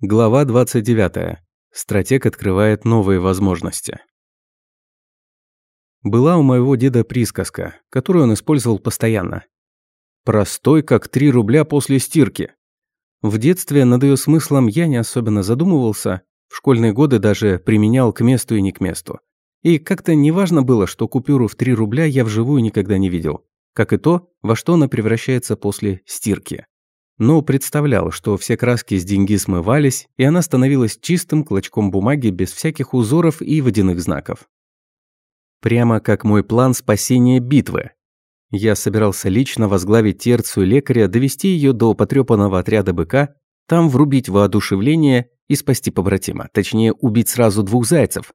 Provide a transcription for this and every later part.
Глава 29. Стратег открывает новые возможности. Была у моего деда присказка, которую он использовал постоянно. «Простой, как 3 рубля после стирки». В детстве над ее смыслом я не особенно задумывался, в школьные годы даже применял к месту и не к месту. И как-то неважно было, что купюру в 3 рубля я вживую никогда не видел, как и то, во что она превращается после стирки но представлял, что все краски с деньги смывались, и она становилась чистым клочком бумаги без всяких узоров и водяных знаков. Прямо как мой план спасения битвы. Я собирался лично возглавить терцию лекаря, довести ее до потрепанного отряда быка, там врубить воодушевление и спасти побратима, точнее убить сразу двух зайцев.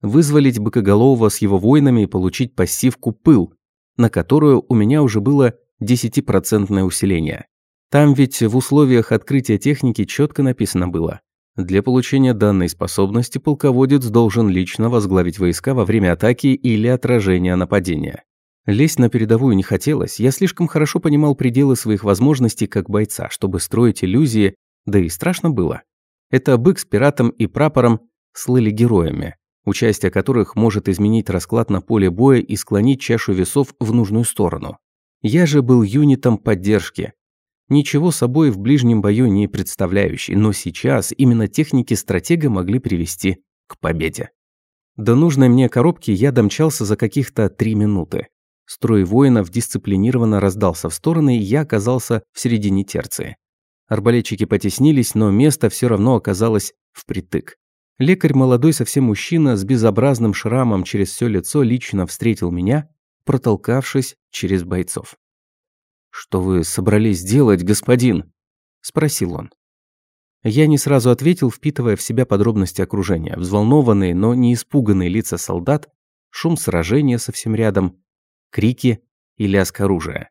Вызволить быкоголового с его воинами и получить пассивку «Пыл», на которую у меня уже было 10% усиление. Там ведь в условиях открытия техники четко написано было. Для получения данной способности полководец должен лично возглавить войска во время атаки или отражения нападения. Лезть на передовую не хотелось, я слишком хорошо понимал пределы своих возможностей как бойца, чтобы строить иллюзии, да и страшно было. Это бык с пиратом и прапором слыли героями, участие которых может изменить расклад на поле боя и склонить чашу весов в нужную сторону. Я же был юнитом поддержки, ничего собой в ближнем бою не представляющий, но сейчас именно техники стратега могли привести к победе. До нужной мне коробки я домчался за каких-то три минуты. Строй воинов дисциплинированно раздался в стороны, и я оказался в середине терции. Арбалетчики потеснились, но место все равно оказалось впритык. Лекарь, молодой совсем мужчина, с безобразным шрамом через все лицо лично встретил меня, протолкавшись через бойцов. «Что вы собрались делать, господин?» – спросил он. Я не сразу ответил, впитывая в себя подробности окружения. Взволнованные, но не испуганные лица солдат, шум сражения совсем рядом, крики и лязг оружия.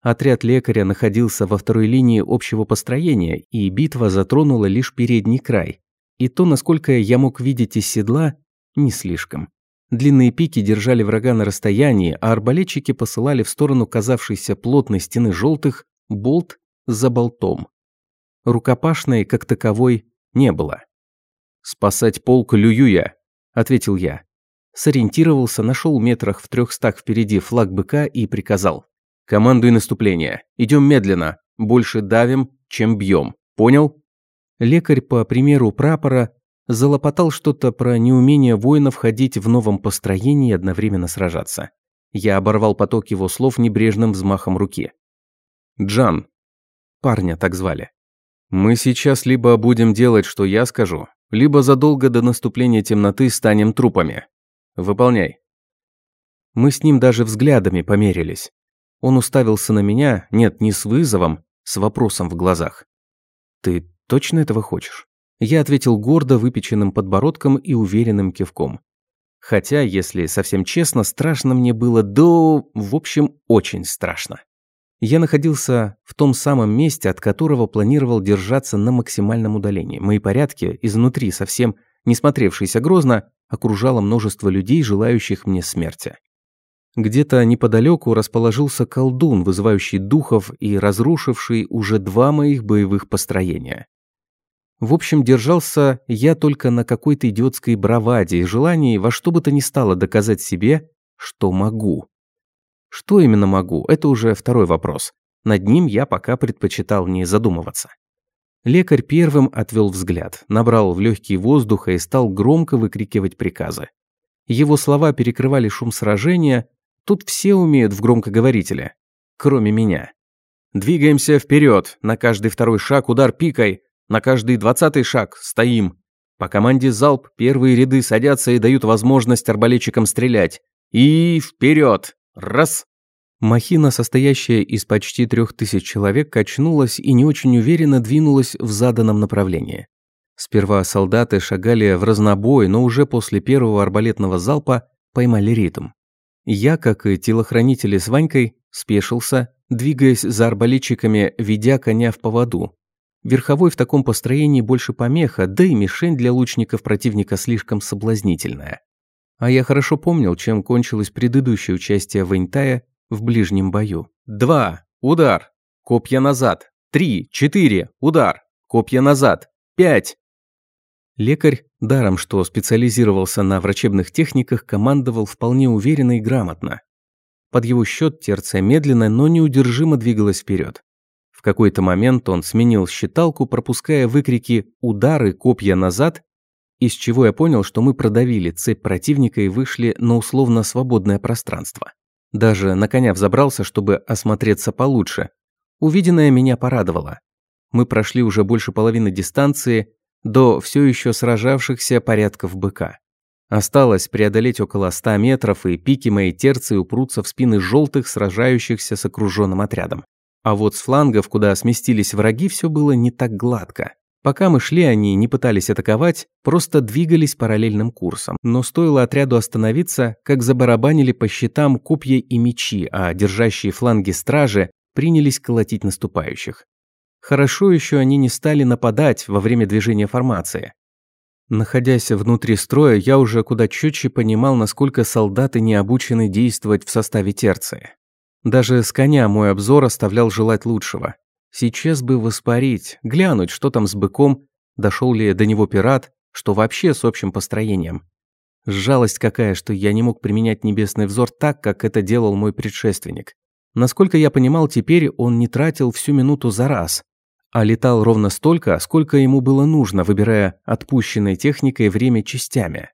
Отряд лекаря находился во второй линии общего построения, и битва затронула лишь передний край. И то, насколько я мог видеть из седла, не слишком. Длинные пики держали врага на расстоянии, а арбалетчики посылали в сторону казавшейся плотной стены желтых болт за болтом. Рукопашной, как таковой, не было. «Спасать полк Лююя», — ответил я. Сориентировался, нашел метрах в трехстах впереди флаг быка и приказал. «Командуй наступление. Идем медленно. Больше давим, чем бьем. Понял?» Лекарь, по примеру прапора, залопотал что-то про неумение воинов ходить в новом построении и одновременно сражаться. Я оборвал поток его слов небрежным взмахом руки. «Джан». Парня так звали. «Мы сейчас либо будем делать, что я скажу, либо задолго до наступления темноты станем трупами. Выполняй». Мы с ним даже взглядами померились. Он уставился на меня, нет, не с вызовом, с вопросом в глазах. «Ты точно этого хочешь?» Я ответил гордо выпеченным подбородком и уверенным кивком. Хотя, если совсем честно, страшно мне было до... В общем, очень страшно. Я находился в том самом месте, от которого планировал держаться на максимальном удалении. Мои порядки, изнутри совсем не смотревшиеся грозно, окружало множество людей, желающих мне смерти. Где-то неподалеку расположился колдун, вызывающий духов и разрушивший уже два моих боевых построения. В общем, держался я только на какой-то идиотской браваде и желании во что бы то ни стало доказать себе, что могу. Что именно могу, это уже второй вопрос. Над ним я пока предпочитал не задумываться. Лекарь первым отвел взгляд, набрал в легкий воздуха и стал громко выкрикивать приказы. Его слова перекрывали шум сражения, тут все умеют в громкоговорителе, кроме меня. «Двигаемся вперед, на каждый второй шаг удар пикой, на каждый двадцатый шаг стоим. По команде залп первые ряды садятся и дают возможность арбалетчикам стрелять. И вперед! Раз! Махина, состоящая из почти трех тысяч человек, качнулась и не очень уверенно двинулась в заданном направлении. Сперва солдаты шагали в разнобой, но уже после первого арбалетного залпа поймали ритм. Я, как и телохранители с Ванькой, спешился, двигаясь за арбалетчиками, ведя коня в поводу, Верховой в таком построении больше помеха, да и мишень для лучников противника слишком соблазнительная. А я хорошо помнил, чем кончилось предыдущее участие Вэньтая в ближнем бою. Два. Удар. Копья назад. Три. Четыре. Удар. Копья назад. Пять!» Лекарь, даром что специализировался на врачебных техниках, командовал вполне уверенно и грамотно. Под его счет терция медленно, но неудержимо двигалась вперед. В какой-то момент он сменил считалку, пропуская выкрики «удары, копья назад», из чего я понял, что мы продавили цепь противника и вышли на условно свободное пространство. Даже на коня взобрался, чтобы осмотреться получше. Увиденное меня порадовало. Мы прошли уже больше половины дистанции до все еще сражавшихся порядков быка. Осталось преодолеть около ста метров, и пики моей терции упрутся в спины желтых, сражающихся с окруженным отрядом. А вот с флангов, куда сместились враги, все было не так гладко. Пока мы шли, они не пытались атаковать, просто двигались параллельным курсом. Но стоило отряду остановиться, как забарабанили по щитам копья и мечи, а держащие фланги стражи принялись колотить наступающих. Хорошо еще они не стали нападать во время движения формации. Находясь внутри строя, я уже куда четче понимал, насколько солдаты не обучены действовать в составе терции. Даже с коня мой обзор оставлял желать лучшего. Сейчас бы воспарить, глянуть, что там с быком, дошел ли до него пират, что вообще с общим построением. Жалость какая, что я не мог применять небесный взор так, как это делал мой предшественник. Насколько я понимал, теперь он не тратил всю минуту за раз, а летал ровно столько, сколько ему было нужно, выбирая отпущенной техникой время частями.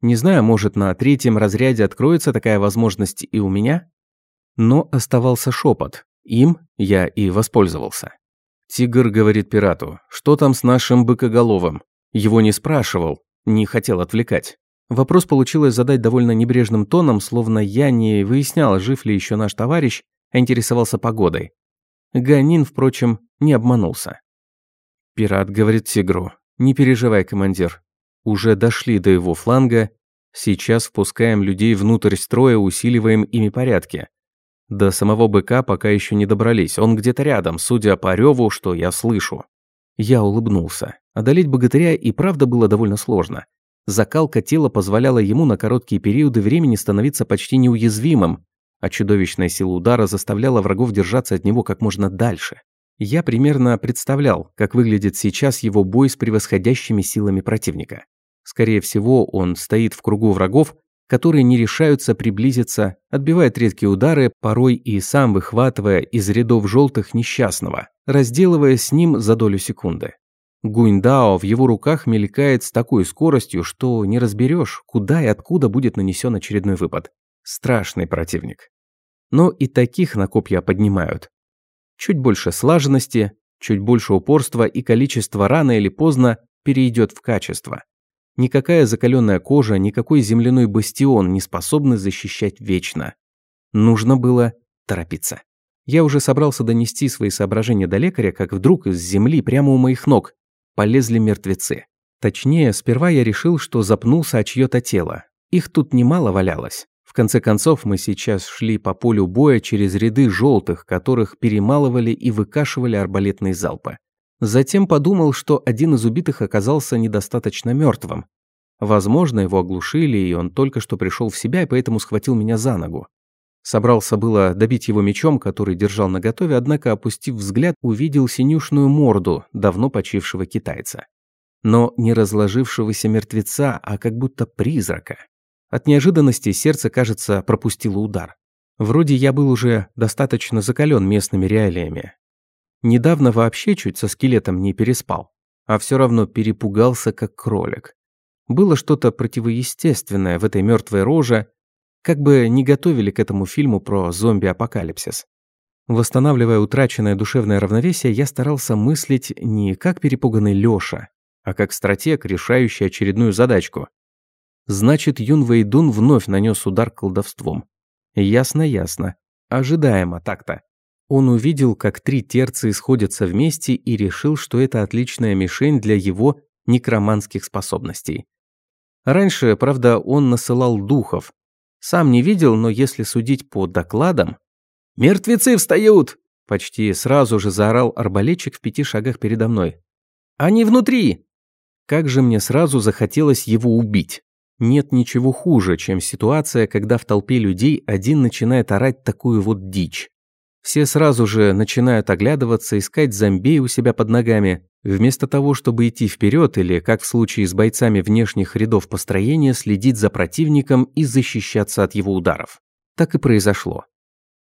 Не знаю, может, на третьем разряде откроется такая возможность и у меня? Но оставался шепот. Им я и воспользовался. Тигр говорит пирату, что там с нашим быкоголовым. Его не спрашивал, не хотел отвлекать. Вопрос получилось задать довольно небрежным тоном, словно я не выяснял, жив ли еще наш товарищ, а интересовался погодой. Ганин, впрочем, не обманулся. Пират говорит тигру, не переживай, командир. Уже дошли до его фланга, сейчас впускаем людей внутрь строя, усиливаем ими порядки. До самого быка пока еще не добрались, он где-то рядом, судя по реву, что я слышу. Я улыбнулся. Одолеть богатыря и правда было довольно сложно. Закалка тела позволяла ему на короткие периоды времени становиться почти неуязвимым, а чудовищная сила удара заставляла врагов держаться от него как можно дальше. Я примерно представлял, как выглядит сейчас его бой с превосходящими силами противника. Скорее всего, он стоит в кругу врагов, которые не решаются приблизиться, отбивает редкие удары, порой и сам выхватывая из рядов желтых несчастного, разделывая с ним за долю секунды. Гуиндао в его руках мелькает с такой скоростью, что не разберешь, куда и откуда будет нанесен очередной выпад. Страшный противник. Но и таких на копья поднимают. Чуть больше слаженности, чуть больше упорства и количество рано или поздно перейдет в качество. Никакая закаленная кожа, никакой земляной бастион не способны защищать вечно. Нужно было торопиться. Я уже собрался донести свои соображения до лекаря, как вдруг из земли прямо у моих ног полезли мертвецы. Точнее, сперва я решил, что запнулся о чьё-то тело. Их тут немало валялось. В конце концов, мы сейчас шли по полю боя через ряды желтых, которых перемалывали и выкашивали арбалетные залпы. Затем подумал, что один из убитых оказался недостаточно мертвым. Возможно, его оглушили, и он только что пришел в себя, и поэтому схватил меня за ногу. Собрался было добить его мечом, который держал наготове, однако, опустив взгляд, увидел синюшную морду давно почившего китайца. Но не разложившегося мертвеца, а как будто призрака. От неожиданности сердце, кажется, пропустило удар. Вроде я был уже достаточно закален местными реалиями, Недавно вообще чуть со скелетом не переспал, а все равно перепугался, как кролик. Было что-то противоестественное в этой мертвой роже, как бы не готовили к этому фильму про зомби-апокалипсис. Восстанавливая утраченное душевное равновесие, я старался мыслить не как перепуганный Лёша, а как стратег, решающий очередную задачку. Значит, Юн Вэйдун вновь нанес удар колдовством. Ясно-ясно. Ожидаемо так-то. Он увидел, как три терции сходятся вместе и решил, что это отличная мишень для его некроманских способностей. Раньше, правда, он насылал духов. Сам не видел, но если судить по докладам... «Мертвецы встают!» Почти сразу же заорал арбалетчик в пяти шагах передо мной. «Они внутри!» Как же мне сразу захотелось его убить. Нет ничего хуже, чем ситуация, когда в толпе людей один начинает орать такую вот дичь. Все сразу же начинают оглядываться, искать зомби у себя под ногами. Вместо того, чтобы идти вперед или, как в случае с бойцами внешних рядов построения, следить за противником и защищаться от его ударов. Так и произошло.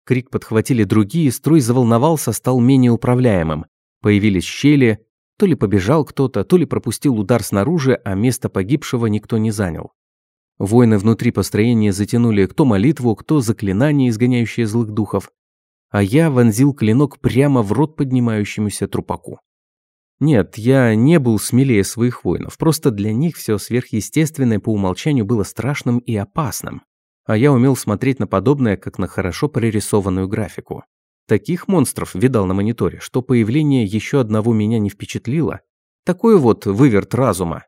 Крик подхватили другие, строй заволновался, стал менее управляемым. Появились щели, то ли побежал кто-то, то ли пропустил удар снаружи, а место погибшего никто не занял. Воины внутри построения затянули кто молитву, кто заклинание, изгоняющее злых духов. А я вонзил клинок прямо в рот поднимающемуся трупаку. Нет, я не был смелее своих воинов, просто для них все сверхъестественное по умолчанию было страшным и опасным. А я умел смотреть на подобное, как на хорошо прорисованную графику. Таких монстров видал на мониторе, что появление еще одного меня не впечатлило. Такой вот выверт разума.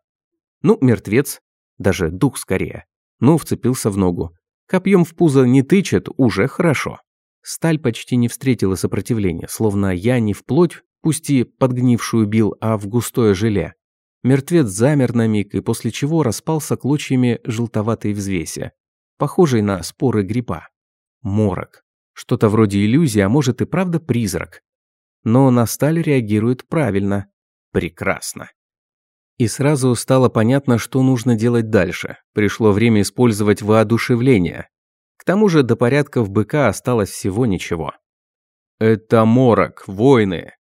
Ну, мертвец, даже дух скорее. Ну, вцепился в ногу. Копьем в пузо не тычет, уже хорошо. Сталь почти не встретила сопротивления, словно я не вплоть пусть и подгнившую бил, а в густое желе. Мертвец замер на миг, и после чего распался клочьями желтоватой взвеси, похожей на споры гриба. Морок. Что-то вроде иллюзии, а может и правда призрак. Но на сталь реагирует правильно. Прекрасно. И сразу стало понятно, что нужно делать дальше. Пришло время использовать воодушевление. Тому же до порядков быка осталось всего ничего. «Это морок, войны!»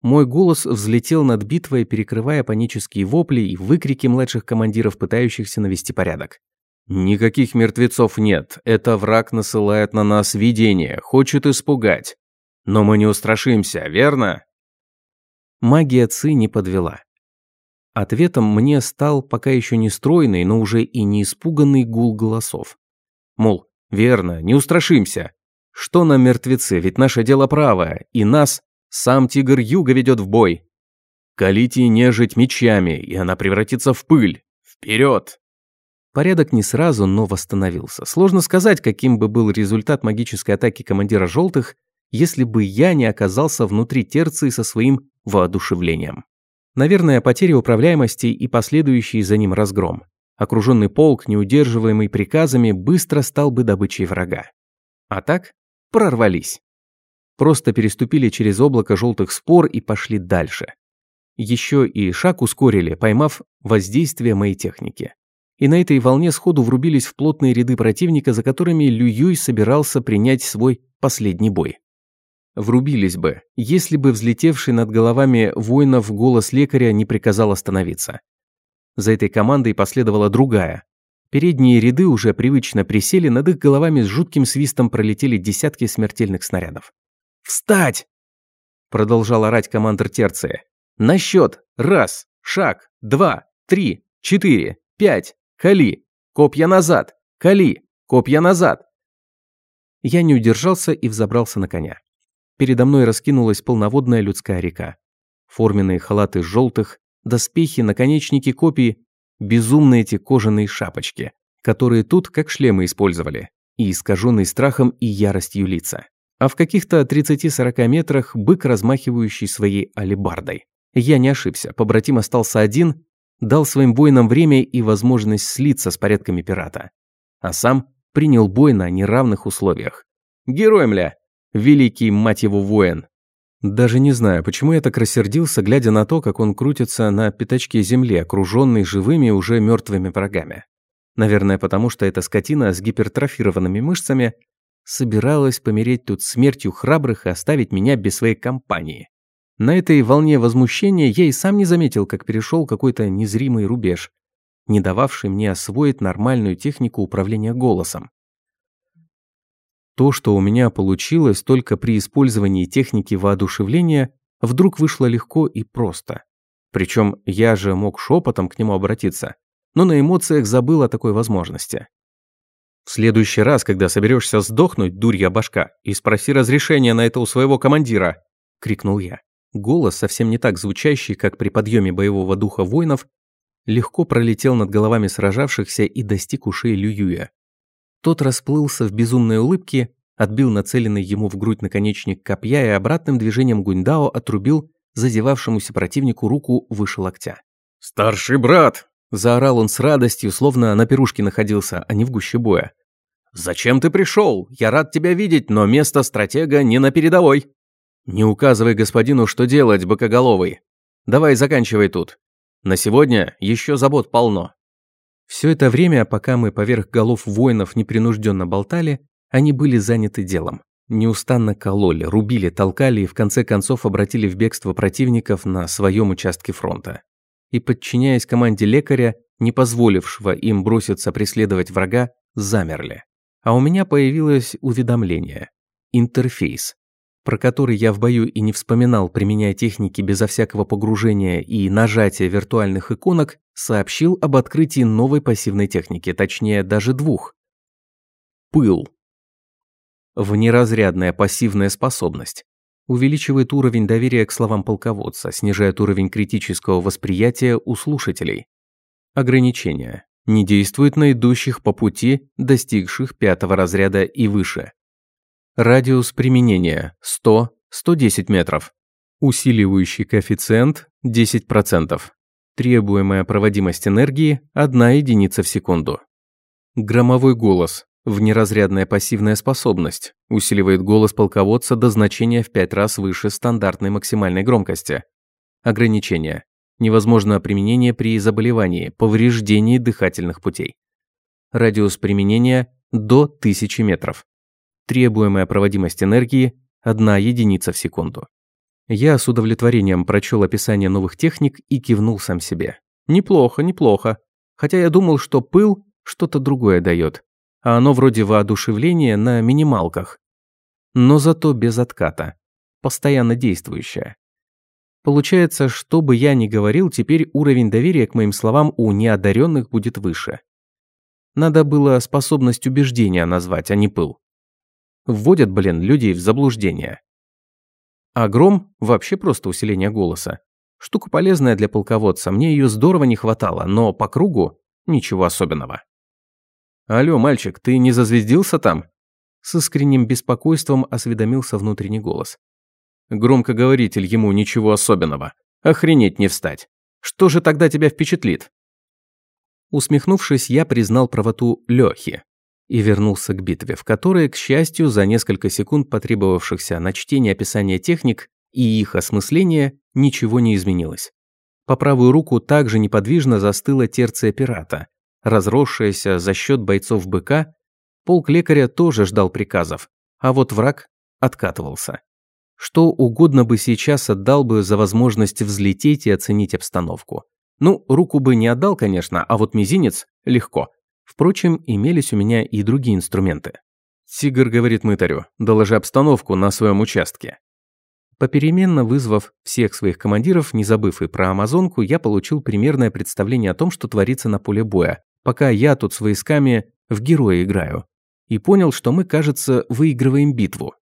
Мой голос взлетел над битвой, перекрывая панические вопли и выкрики младших командиров, пытающихся навести порядок. «Никаких мертвецов нет. Это враг насылает на нас видение, хочет испугать. Но мы не устрашимся, верно?» Магия Ци не подвела. Ответом мне стал пока еще не стройный, но уже и не испуганный гул голосов. Мол, верно, не устрашимся. Что нам мертвецы, ведь наше дело правое, и нас сам тигр юга ведет в бой. Калите нежить мечами, и она превратится в пыль. Вперед! Порядок не сразу, но восстановился. Сложно сказать, каким бы был результат магической атаки командира желтых, если бы я не оказался внутри терции со своим воодушевлением. Наверное, потеря управляемости и последующий за ним разгром. Окруженный полк, неудерживаемый приказами, быстро стал бы добычей врага. А так прорвались. Просто переступили через облако желтых спор и пошли дальше. Еще и шаг ускорили, поймав воздействие моей техники. И на этой волне сходу врубились в плотные ряды противника, за которыми Лююй собирался принять свой последний бой. Врубились бы, если бы взлетевший над головами воинов голос лекаря не приказал остановиться. За этой командой последовала другая. Передние ряды уже привычно присели, над их головами с жутким свистом пролетели десятки смертельных снарядов. «Встать!» Продолжал орать командир терции. «На счет! Раз! Шаг! Два! Три! Четыре! Пять! Кали! Копья назад! Кали! Копья назад!» Я не удержался и взобрался на коня. Передо мной раскинулась полноводная людская река. Форменные халаты желтых, доспехи, наконечники копий, безумные эти кожаные шапочки, которые тут как шлемы использовали, и искаженные страхом и яростью лица а в каких-то 30-40 метрах бык, размахивающий своей алебардой. Я не ошибся, побратим остался один, дал своим воинам время и возможность слиться с порядками пирата. А сам принял бой на неравных условиях. Герой, мля! Великий, мать его, воин! Даже не знаю, почему я так рассердился, глядя на то, как он крутится на пятачке земли, окруженный живыми уже мертвыми врагами. Наверное, потому что эта скотина с гипертрофированными мышцами собиралась помереть тут смертью храбрых и оставить меня без своей компании. На этой волне возмущения я и сам не заметил, как перешел какой-то незримый рубеж, не дававший мне освоить нормальную технику управления голосом. То, что у меня получилось только при использовании техники воодушевления, вдруг вышло легко и просто. Причем я же мог шепотом к нему обратиться, но на эмоциях забыл о такой возможности. В следующий раз, когда соберешься сдохнуть, дурья башка, и спроси разрешения на это у своего командира!» – крикнул я. Голос, совсем не так звучащий, как при подъеме боевого духа воинов, легко пролетел над головами сражавшихся и достиг ушей Лююя. Тот расплылся в безумной улыбке, отбил нацеленный ему в грудь наконечник копья и обратным движением Гуньдао отрубил зазевавшемуся противнику руку выше локтя. «Старший брат!» Заорал он с радостью, словно на пирушке находился, а не в гуще боя. «Зачем ты пришел? Я рад тебя видеть, но место стратега не на передовой». «Не указывай господину, что делать, бокоголовый». Давай заканчивай тут. На сегодня еще забот полно». Все это время, пока мы поверх голов воинов непринужденно болтали, они были заняты делом. Неустанно кололи, рубили, толкали и в конце концов обратили в бегство противников на своем участке фронта. И, подчиняясь команде лекаря, не позволившего им броситься преследовать врага, замерли. А у меня появилось уведомление. Интерфейс про который я в бою и не вспоминал, применяя техники безо всякого погружения и нажатия виртуальных иконок, сообщил об открытии новой пассивной техники, точнее даже двух. Пыл. Внеразрядная пассивная способность. Увеличивает уровень доверия к словам полководца, снижает уровень критического восприятия у слушателей. Ограничение. Не действует на идущих по пути, достигших пятого разряда и выше. Радиус применения 100-110 метров. Усиливающий коэффициент 10%. Требуемая проводимость энергии 1 единица в секунду. Громовой голос. Внеразрядная пассивная способность. Усиливает голос полководца до значения в 5 раз выше стандартной максимальной громкости. Ограничение. Невозможно применение при заболевании, повреждении дыхательных путей. Радиус применения до 1000 метров. Требуемая проводимость энергии – одна единица в секунду. Я с удовлетворением прочел описание новых техник и кивнул сам себе. Неплохо, неплохо. Хотя я думал, что пыл что-то другое дает, а оно вроде воодушевления на минималках. Но зато без отката. Постоянно действующее. Получается, что бы я ни говорил, теперь уровень доверия к моим словам у неодаренных будет выше. Надо было способность убеждения назвать, а не пыл. Вводят, блин, людей в заблуждение. А гром – вообще просто усиление голоса. Штука полезная для полководца, мне ее здорово не хватало, но по кругу – ничего особенного. «Алло, мальчик, ты не зазвездился там?» С искренним беспокойством осведомился внутренний голос. Громкоговоритель ему ничего особенного. Охренеть не встать. Что же тогда тебя впечатлит? Усмехнувшись, я признал правоту Лёхи и вернулся к битве, в которой, к счастью, за несколько секунд потребовавшихся на чтение описания техник и их осмысление, ничего не изменилось. По правую руку также неподвижно застыла терция пирата, разросшаяся за счет бойцов быка, полк лекаря тоже ждал приказов, а вот враг откатывался. Что угодно бы сейчас отдал бы за возможность взлететь и оценить обстановку. Ну, руку бы не отдал, конечно, а вот мизинец – легко – Впрочем, имелись у меня и другие инструменты. Тигр говорит мытарю, доложи обстановку на своем участке. Попеременно вызвав всех своих командиров, не забыв и про Амазонку, я получил примерное представление о том, что творится на поле боя, пока я тут с войсками в героя играю. И понял, что мы, кажется, выигрываем битву.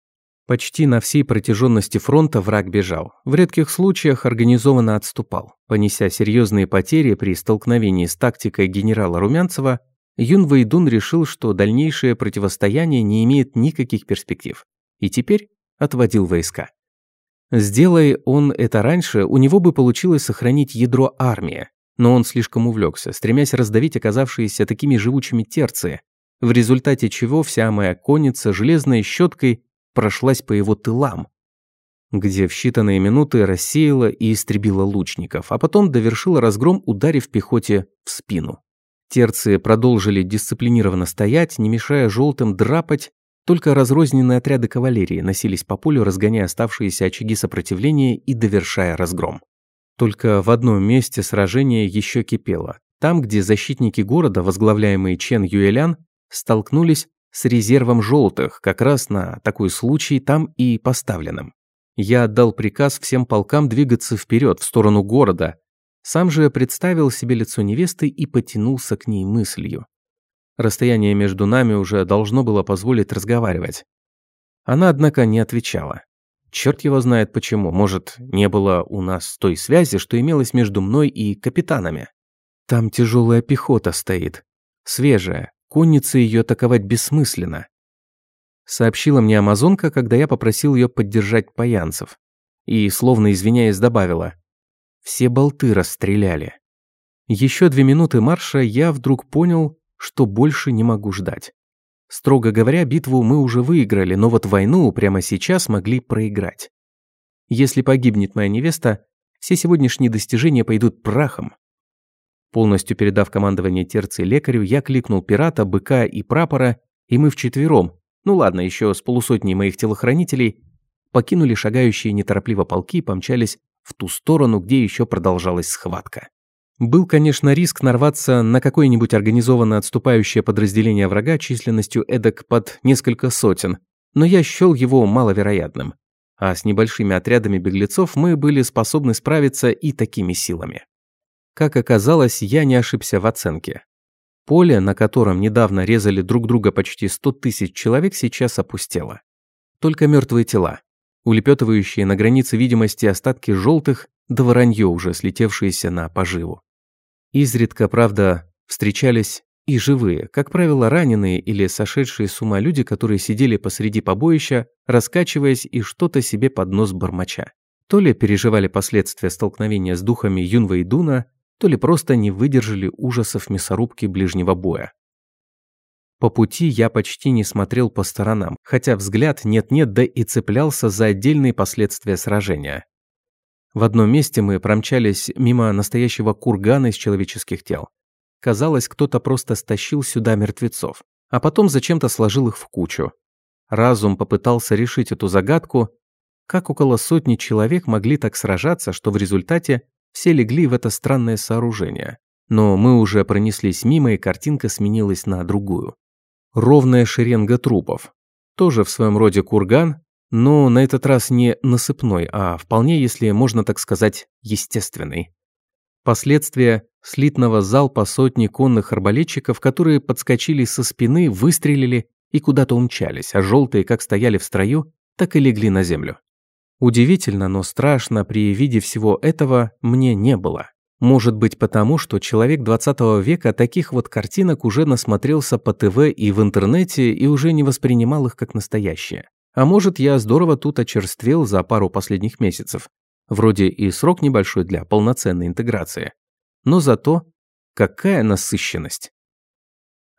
Почти на всей протяженности фронта враг бежал. В редких случаях организованно отступал, понеся серьезные потери при столкновении с тактикой генерала Румянцева Юн Вэйдун решил, что дальнейшее противостояние не имеет никаких перспектив, и теперь отводил войска. Сделай он это раньше, у него бы получилось сохранить ядро армии, но он слишком увлекся, стремясь раздавить оказавшиеся такими живучими терции, в результате чего вся моя конница железной щеткой прошлась по его тылам, где в считанные минуты рассеяла и истребила лучников, а потом довершила разгром, ударив пехоте в спину. Терции продолжили дисциплинированно стоять, не мешая желтым драпать, только разрозненные отряды кавалерии носились по полю, разгоняя оставшиеся очаги сопротивления и довершая разгром. Только в одном месте сражение еще кипело. Там, где защитники города, возглавляемые Чен Юэлян, столкнулись с резервом желтых, как раз на такой случай там и поставленным. Я отдал приказ всем полкам двигаться вперед в сторону города, сам же представил себе лицо невесты и потянулся к ней мыслью. Расстояние между нами уже должно было позволить разговаривать. Она, однако, не отвечала. Черт его знает почему. Может, не было у нас той связи, что имелось между мной и капитанами. Там тяжелая пехота стоит. Свежая. Конница ее атаковать бессмысленно. Сообщила мне амазонка, когда я попросил ее поддержать паянцев. И, словно извиняясь, добавила. Все болты расстреляли. Еще две минуты марша я вдруг понял, что больше не могу ждать. Строго говоря, битву мы уже выиграли, но вот войну прямо сейчас могли проиграть. Если погибнет моя невеста, все сегодняшние достижения пойдут прахом. Полностью передав командование терции лекарю, я кликнул пирата, быка и прапора, и мы вчетвером, ну ладно, еще с полусотней моих телохранителей, покинули шагающие неторопливо полки и помчались в ту сторону, где еще продолжалась схватка. Был, конечно, риск нарваться на какое-нибудь организованно отступающее подразделение врага численностью эдак под несколько сотен, но я счел его маловероятным. А с небольшими отрядами беглецов мы были способны справиться и такими силами. Как оказалось, я не ошибся в оценке. Поле, на котором недавно резали друг друга почти 100 тысяч человек, сейчас опустело. Только мертвые тела, улепетывающие на границе видимости остатки желтых, да воронье уже слетевшиеся на поживу. Изредка, правда, встречались и живые, как правило, раненые или сошедшие с ума люди, которые сидели посреди побоища, раскачиваясь и что-то себе под нос бормоча. То ли переживали последствия столкновения с духами Юнва и Дуна, то ли просто не выдержали ужасов мясорубки ближнего боя. По пути я почти не смотрел по сторонам, хотя взгляд нет-нет, да и цеплялся за отдельные последствия сражения. В одном месте мы промчались мимо настоящего кургана из человеческих тел. Казалось, кто-то просто стащил сюда мертвецов, а потом зачем-то сложил их в кучу. Разум попытался решить эту загадку, как около сотни человек могли так сражаться, что в результате все легли в это странное сооружение. Но мы уже пронеслись мимо, и картинка сменилась на другую. Ровная шеренга трупов. Тоже в своем роде курган, но на этот раз не насыпной, а вполне, если можно так сказать, естественный. Последствия слитного залпа сотни конных арбалетчиков, которые подскочили со спины, выстрелили и куда-то умчались, а желтые как стояли в строю, так и легли на землю. Удивительно, но страшно при виде всего этого мне не было. Может быть потому, что человек 20 века таких вот картинок уже насмотрелся по ТВ и в интернете и уже не воспринимал их как настоящие. А может, я здорово тут очерствел за пару последних месяцев. Вроде и срок небольшой для полноценной интеграции. Но зато какая насыщенность.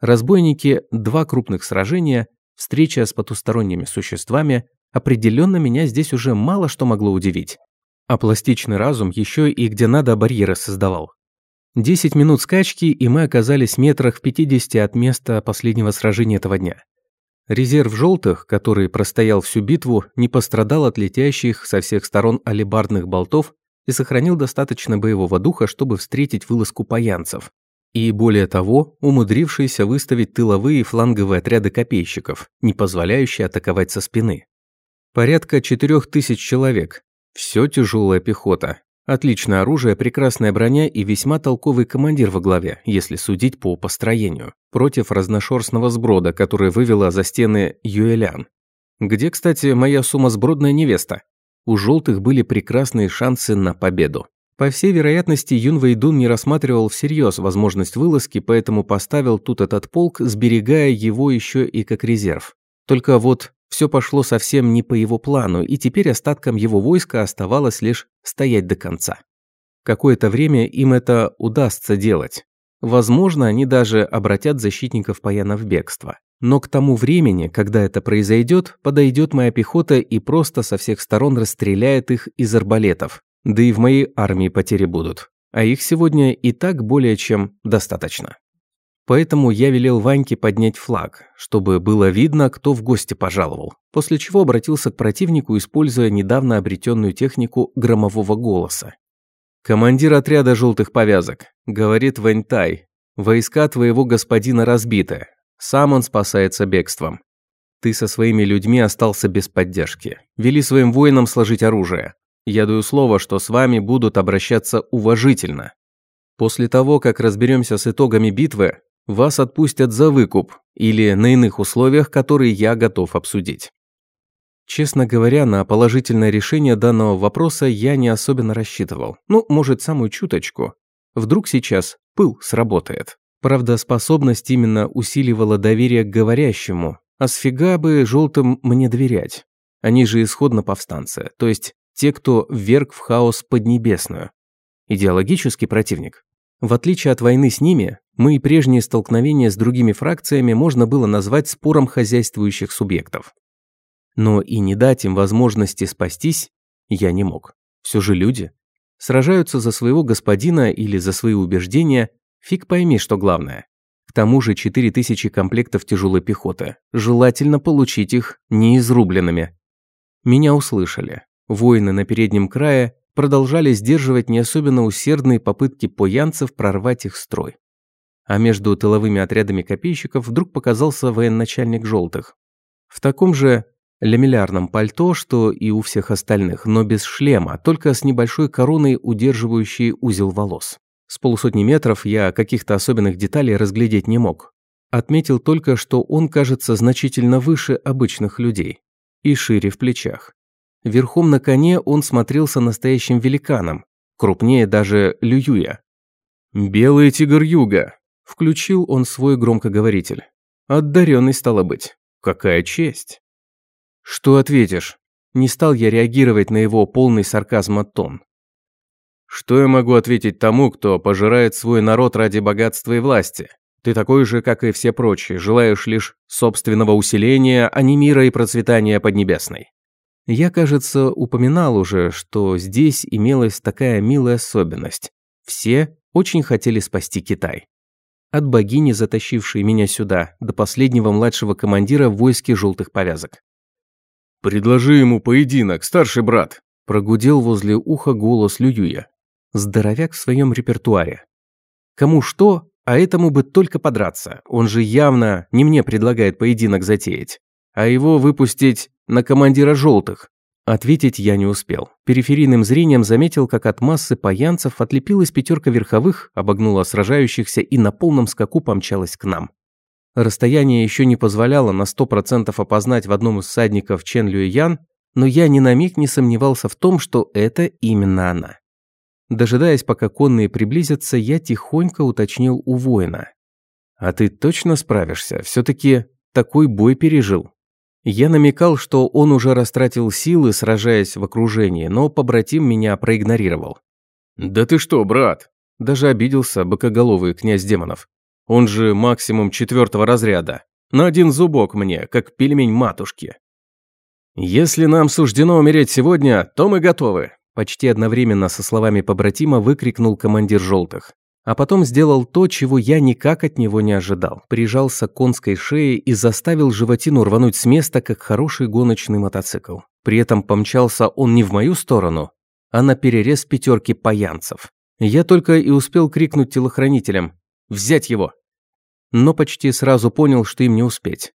Разбойники, два крупных сражения, встреча с потусторонними существами, определенно меня здесь уже мало что могло удивить. А пластичный разум еще и где надо барьеры создавал. Десять минут скачки, и мы оказались метрах в 50 от места последнего сражения этого дня. Резерв желтых, который простоял всю битву, не пострадал от летящих со всех сторон алебардных болтов и сохранил достаточно боевого духа, чтобы встретить вылазку паянцев. И более того, умудрившийся выставить тыловые и фланговые отряды копейщиков, не позволяющие атаковать со спины. Порядка четырех тысяч человек. Все тяжелая пехота, Отличное оружие, прекрасная броня и весьма толковый командир во главе, если судить по построению, против разношерстного сброда, который вывела за стены Юэлян. Где, кстати, моя сумасбродная невеста? У желтых были прекрасные шансы на победу. По всей вероятности, Юн Вэйдун не рассматривал всерьез возможность вылазки, поэтому поставил тут этот полк, сберегая его еще и как резерв. Только вот все пошло совсем не по его плану, и теперь остаткам его войска оставалось лишь стоять до конца. Какое-то время им это удастся делать. Возможно, они даже обратят защитников Паяна в бегство. Но к тому времени, когда это произойдет, подойдет моя пехота и просто со всех сторон расстреляет их из арбалетов. Да и в моей армии потери будут. А их сегодня и так более чем достаточно. Поэтому я велел Ваньке поднять флаг, чтобы было видно, кто в гости пожаловал, после чего обратился к противнику, используя недавно обретенную технику громового голоса. «Командир отряда желтых повязок», — говорит Вэньтай, — «войска твоего господина разбиты, сам он спасается бегством. Ты со своими людьми остался без поддержки. Вели своим воинам сложить оружие. Я даю слово, что с вами будут обращаться уважительно. После того, как разберемся с итогами битвы, вас отпустят за выкуп или на иных условиях, которые я готов обсудить. Честно говоря, на положительное решение данного вопроса я не особенно рассчитывал. Ну, может, самую чуточку. Вдруг сейчас пыл сработает. Правда, способность именно усиливала доверие к говорящему. А сфига бы желтым мне доверять. Они же исходно повстанцы, то есть те, кто вверг в хаос Поднебесную. Идеологический противник. В отличие от войны с ними, мы и прежние столкновения с другими фракциями можно было назвать спором хозяйствующих субъектов. Но и не дать им возможности спастись я не мог. Все же люди. Сражаются за своего господина или за свои убеждения, фиг пойми, что главное. К тому же 4000 комплектов тяжелой пехоты. Желательно получить их неизрубленными. Меня услышали. Воины на переднем крае продолжали сдерживать не особенно усердные попытки поянцев прорвать их строй. А между тыловыми отрядами копейщиков вдруг показался военачальник желтых. В таком же лямелярном пальто, что и у всех остальных, но без шлема, только с небольшой короной, удерживающей узел волос. С полусотни метров я каких-то особенных деталей разглядеть не мог. Отметил только, что он кажется значительно выше обычных людей и шире в плечах. Верхом на коне он смотрелся настоящим великаном, крупнее даже Лююя. «Белый тигр юга», – включил он свой громкоговоритель. «Одаренный стало быть. Какая честь!» «Что ответишь?» Не стал я реагировать на его полный сарказма тон. «Что я могу ответить тому, кто пожирает свой народ ради богатства и власти? Ты такой же, как и все прочие, желаешь лишь собственного усиления, а не мира и процветания Поднебесной. Я, кажется, упоминал уже, что здесь имелась такая милая особенность. Все очень хотели спасти Китай. От богини, затащившей меня сюда, до последнего младшего командира в войске желтых повязок. «Предложи ему поединок, старший брат», прогудел возле уха голос Лююя. Здоровяк в своем репертуаре. Кому что, а этому бы только подраться. Он же явно не мне предлагает поединок затеять, а его выпустить на командира желтых. Ответить я не успел. Периферийным зрением заметил, как от массы паянцев отлепилась пятерка верховых, обогнула сражающихся и на полном скаку помчалась к нам. Расстояние еще не позволяло на сто процентов опознать в одном из всадников Чен Ян, но я ни на миг не сомневался в том, что это именно она. Дожидаясь, пока конные приблизятся, я тихонько уточнил у воина. «А ты точно справишься? Все-таки такой бой пережил». Я намекал, что он уже растратил силы, сражаясь в окружении, но побратим меня проигнорировал. «Да ты что, брат?» Даже обиделся быкоголовый князь демонов. Он же максимум четвертого разряда. На один зубок мне, как пельмень матушки. «Если нам суждено умереть сегодня, то мы готовы», почти одновременно со словами побратима выкрикнул командир желтых. А потом сделал то, чего я никак от него не ожидал. Прижался к конской шее и заставил животину рвануть с места, как хороший гоночный мотоцикл. При этом помчался он не в мою сторону, а на перерез пятерки паянцев. Я только и успел крикнуть телохранителям «Взять его!». Но почти сразу понял, что им не успеть.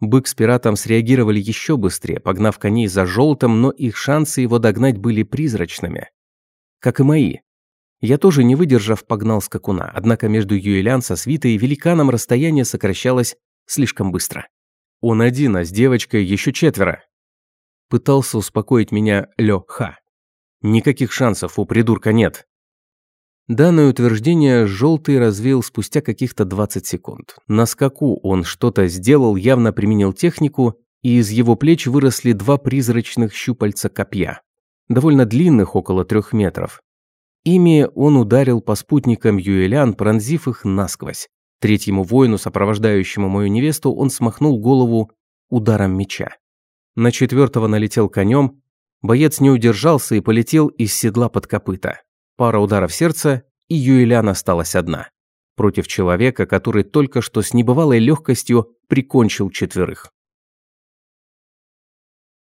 Бык с пиратом среагировали еще быстрее, погнав коней за желтым, но их шансы его догнать были призрачными. Как и мои. Я тоже, не выдержав, погнал скакуна, однако между Юэлян со свитой и великаном расстояние сокращалось слишком быстро. Он один, а с девочкой еще четверо. Пытался успокоить меня Лё Ха. Никаких шансов у придурка нет. Данное утверждение желтый развеял спустя каких-то 20 секунд. На скаку он что-то сделал, явно применил технику, и из его плеч выросли два призрачных щупальца копья. Довольно длинных, около трех метров. Ими он ударил по спутникам Юэлян, пронзив их насквозь. Третьему воину, сопровождающему мою невесту, он смахнул голову ударом меча. На четвертого налетел конем, боец не удержался и полетел из седла под копыта. Пара ударов сердца, и Юэлян осталась одна. Против человека, который только что с небывалой легкостью прикончил четверых.